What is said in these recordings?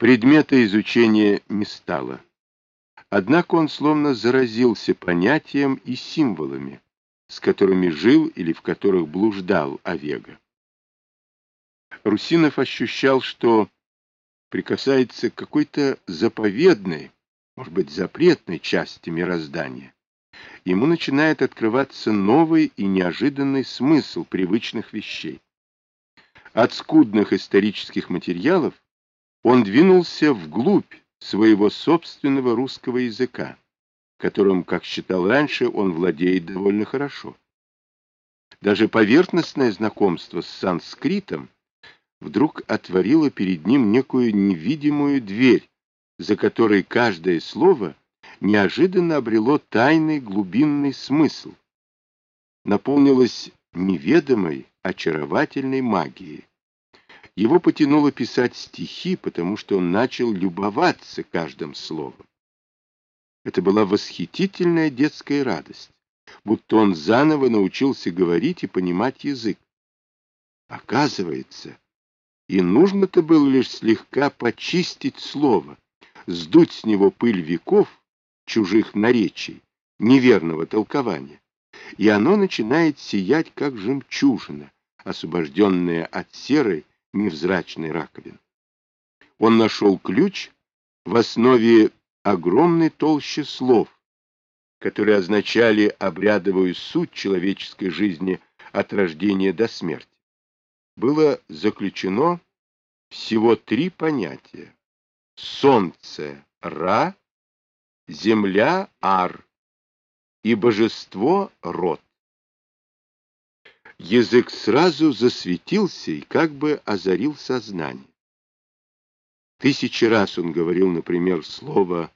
Предмета изучения не стало. Однако он словно заразился понятием и символами, с которыми жил или в которых блуждал Овега. Русинов ощущал, что прикасается к какой-то заповедной, может быть, запретной части мироздания. Ему начинает открываться новый и неожиданный смысл привычных вещей. От скудных исторических материалов он двинулся вглубь своего собственного русского языка, которым, как считал раньше, он владеет довольно хорошо. Даже поверхностное знакомство с санскритом вдруг отворило перед ним некую невидимую дверь, за которой каждое слово неожиданно обрело тайный глубинный смысл, наполнилось неведомой, очаровательной магией. Его потянуло писать стихи, потому что он начал любоваться каждым словом. Это была восхитительная детская радость, будто он заново научился говорить и понимать язык. Оказывается, и нужно-то было лишь слегка почистить слово, сдуть с него пыль веков, чужих наречий, неверного толкования, и оно начинает сиять, как жемчужина, освобожденная от серой, невзрачной раковины. Он нашел ключ в основе огромной толщи слов, которые означали обрядовую суть человеческой жизни от рождения до смерти. Было заключено всего три понятия. Солнце — Ра, земля — Ар и божество — Род. Язык сразу засветился и как бы озарил сознание. Тысячи раз он говорил, например, слово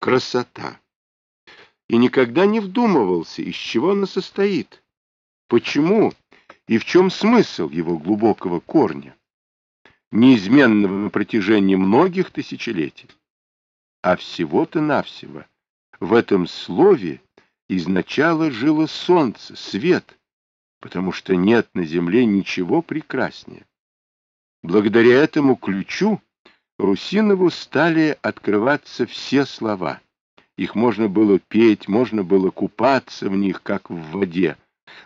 «красота» и никогда не вдумывался, из чего она состоит, почему и в чем смысл его глубокого корня, неизменного на протяжении многих тысячелетий. А всего-то навсего в этом слове изначало жило солнце, свет — потому что нет на земле ничего прекраснее. Благодаря этому ключу Русинову стали открываться все слова. Их можно было петь, можно было купаться в них, как в воде,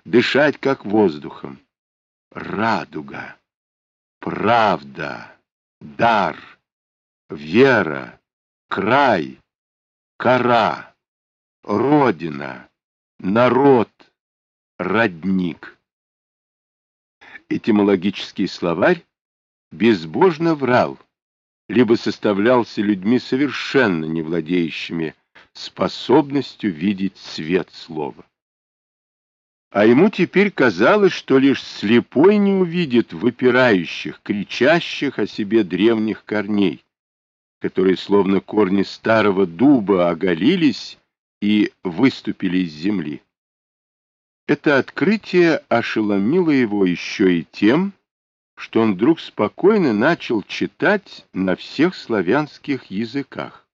дышать, как воздухом. Радуга, правда, дар, вера, край, кора, родина, народ, родник. Этимологический словарь безбожно врал, либо составлялся людьми совершенно не владеющими способностью видеть свет слова. А ему теперь казалось, что лишь слепой не увидит выпирающих, кричащих о себе древних корней, которые, словно корни старого дуба, оголились и выступили из земли. Это открытие ошеломило его еще и тем, что он вдруг спокойно начал читать на всех славянских языках,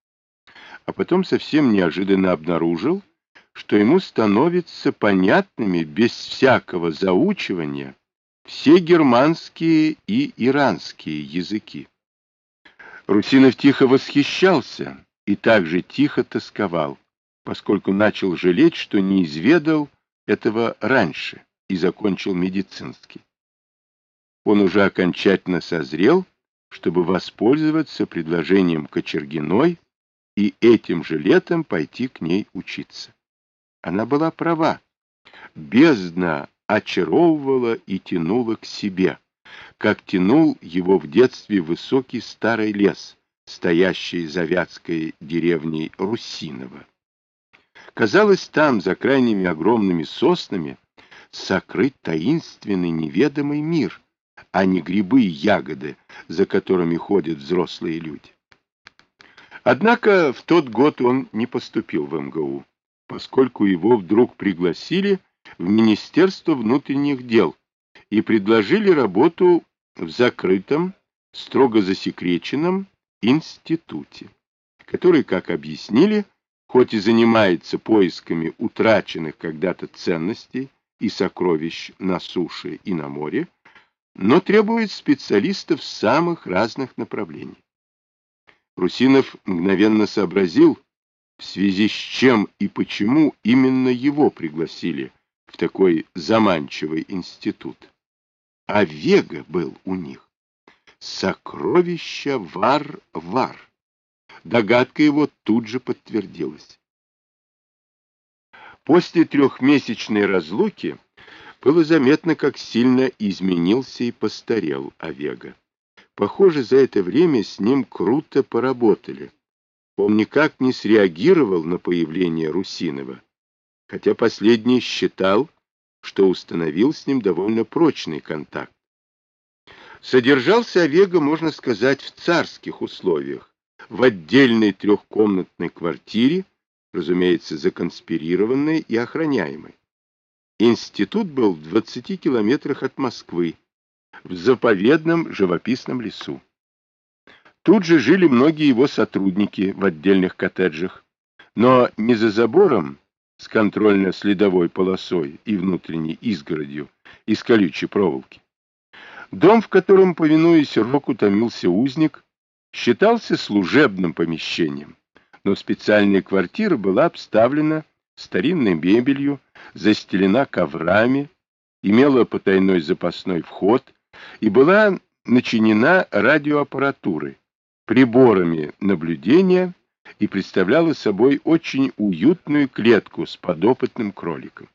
а потом совсем неожиданно обнаружил, что ему становятся понятными без всякого заучивания все германские и иранские языки. Русинов тихо восхищался и также тихо тосковал, поскольку начал жалеть, что не изведал этого раньше и закончил медицинский. Он уже окончательно созрел, чтобы воспользоваться предложением Кочергиной и этим же летом пойти к ней учиться. Она была права. Бездна очаровывала и тянула к себе, как тянул его в детстве высокий старый лес, стоящий за вятской деревней Русиново. Казалось, там, за крайними огромными соснами, сокрыт таинственный неведомый мир, а не грибы и ягоды, за которыми ходят взрослые люди. Однако в тот год он не поступил в МГУ, поскольку его вдруг пригласили в Министерство внутренних дел и предложили работу в закрытом, строго засекреченном институте, который, как объяснили, хоть и занимается поисками утраченных когда-то ценностей и сокровищ на суше и на море, но требует специалистов самых разных направлений. Русинов мгновенно сообразил, в связи с чем и почему именно его пригласили в такой заманчивый институт. А Вега был у них. Сокровища вар-вар. Догадка его тут же подтвердилась. После трехмесячной разлуки было заметно, как сильно изменился и постарел Овега. Похоже, за это время с ним круто поработали. Он никак не среагировал на появление Русинова, хотя последний считал, что установил с ним довольно прочный контакт. Содержался Овега, можно сказать, в царских условиях, в отдельной трехкомнатной квартире, разумеется, законспирированной и охраняемой. Институт был в 20 километрах от Москвы, в заповедном живописном лесу. Тут же жили многие его сотрудники в отдельных коттеджах, но не за забором с контрольно-следовой полосой и внутренней изгородью из колючей проволоки. Дом, в котором, повинуясь року, томился узник, считался служебным помещением, но специальная квартира была обставлена старинной мебелью, застелена коврами, имела потайной запасной вход и была начинена радиоаппаратурой, приборами наблюдения и представляла собой очень уютную клетку с подопытным кроликом.